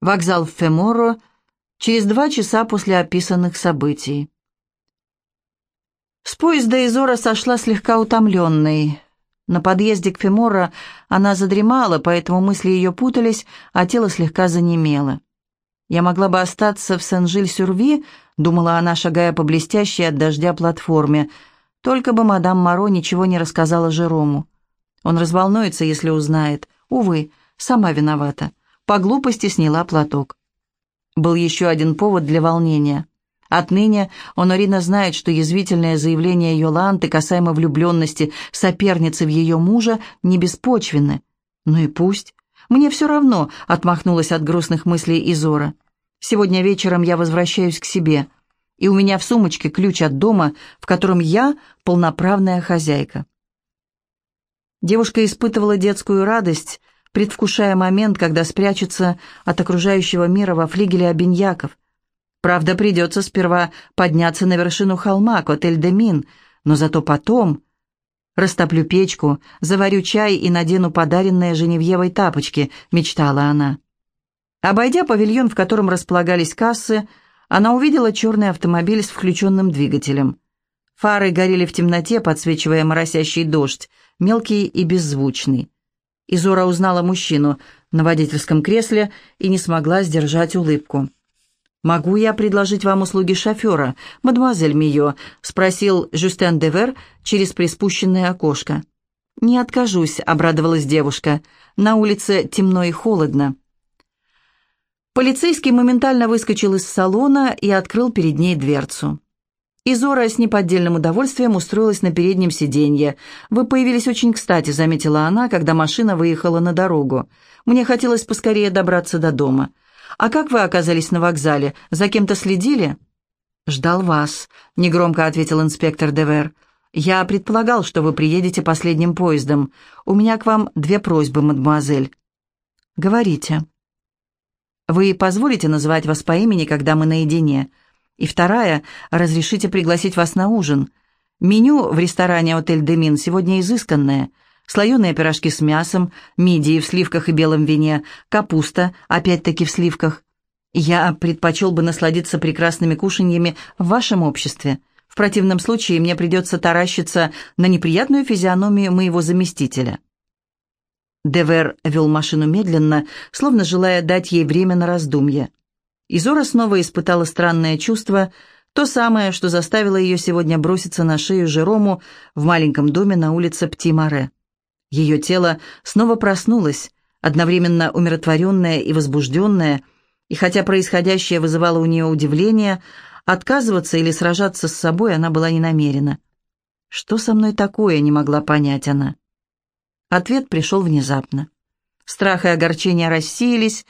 Вокзал в Феморо через два часа после описанных событий. С поезда Изора сошла слегка утомленной. На подъезде к Феморо она задремала, поэтому мысли ее путались, а тело слегка занемело. «Я могла бы остаться в Сен-Жиль-Сюрви», — думала она, шагая по блестящей от дождя платформе, «только бы мадам Моро ничего не рассказала Жерому. Он разволнуется, если узнает. Увы, сама виновата по глупости сняла платок. Был еще один повод для волнения. Отныне Онорина знает, что язвительное заявление Йоланты касаемо влюбленности соперницы в ее мужа не беспочвенны. Ну и пусть. Мне все равно, отмахнулась от грустных мыслей Изора. Сегодня вечером я возвращаюсь к себе, и у меня в сумочке ключ от дома, в котором я полноправная хозяйка. Девушка испытывала детскую радость, предвкушая момент, когда спрячется от окружающего мира во флигеле обиньяков. Правда, придется сперва подняться на вершину холма, к отель Демин, но зато потом... «Растоплю печку, заварю чай и надену подаренные Женевьевой тапочки», — мечтала она. Обойдя павильон, в котором располагались кассы, она увидела черный автомобиль с включенным двигателем. Фары горели в темноте, подсвечивая моросящий дождь, мелкий и беззвучный. Изора узнала мужчину на водительском кресле и не смогла сдержать улыбку. «Могу я предложить вам услуги шофера, мадемуазель Мио?» — спросил Жюстен Девер через приспущенное окошко. «Не откажусь», — обрадовалась девушка. «На улице темно и холодно». Полицейский моментально выскочил из салона и открыл перед ней дверцу. Изора с неподдельным удовольствием устроилась на переднем сиденье. «Вы появились очень кстати», — заметила она, когда машина выехала на дорогу. «Мне хотелось поскорее добраться до дома. А как вы оказались на вокзале? За кем-то следили?» «Ждал вас», — негромко ответил инспектор Девер. «Я предполагал, что вы приедете последним поездом. У меня к вам две просьбы, мадемуазель». «Говорите». «Вы позволите называть вас по имени, когда мы наедине?» И вторая – разрешите пригласить вас на ужин. Меню в ресторане «Отель Демин» сегодня изысканное. Слоеные пирожки с мясом, мидии в сливках и белом вине, капуста, опять-таки в сливках. Я предпочел бы насладиться прекрасными кушаньями в вашем обществе. В противном случае мне придется таращиться на неприятную физиономию моего заместителя». Девер вел машину медленно, словно желая дать ей время на раздумье. Изора снова испытала странное чувство, то самое, что заставило ее сегодня броситься на шею Жерому в маленьком доме на улице Птимаре. Ее тело снова проснулось, одновременно умиротворенное и возбужденное, и хотя происходящее вызывало у нее удивление, отказываться или сражаться с собой она была не намерена. «Что со мной такое?» — не могла понять она. Ответ пришел внезапно. Страх и огорчение рассеялись,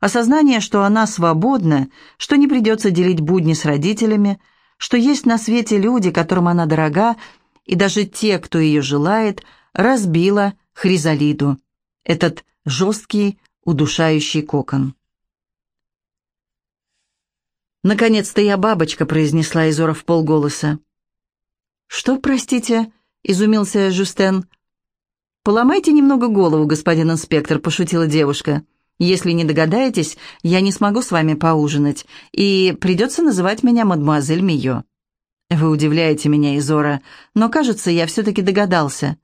Осознание, что она свободна, что не придется делить будни с родителями, что есть на свете люди, которым она дорога, и даже те, кто ее желает, разбила Хризалиду, этот жесткий, удушающий кокон. «Наконец-то я бабочка», — произнесла Изора в полголоса. «Что, простите?» — изумился Жюстен. «Поломайте немного голову, господин инспектор», — пошутила девушка. Если не догадаетесь, я не смогу с вами поужинать, и придется называть меня мадемуазель Мио». «Вы удивляете меня, Изора, но, кажется, я все-таки догадался.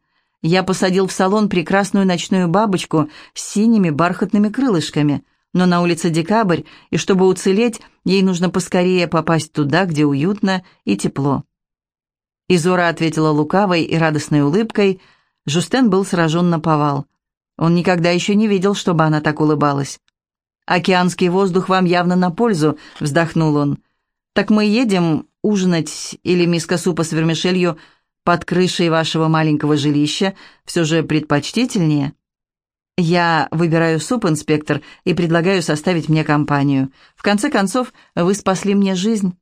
Я посадил в салон прекрасную ночную бабочку с синими бархатными крылышками, но на улице декабрь, и чтобы уцелеть, ей нужно поскорее попасть туда, где уютно и тепло». Изора ответила лукавой и радостной улыбкой. Жустен был сражен на повал. Он никогда еще не видел, чтобы она так улыбалась. «Океанский воздух вам явно на пользу», — вздохнул он. «Так мы едем ужинать или миска супа с вермишелью под крышей вашего маленького жилища все же предпочтительнее?» «Я выбираю суп, инспектор, и предлагаю составить мне компанию. В конце концов, вы спасли мне жизнь».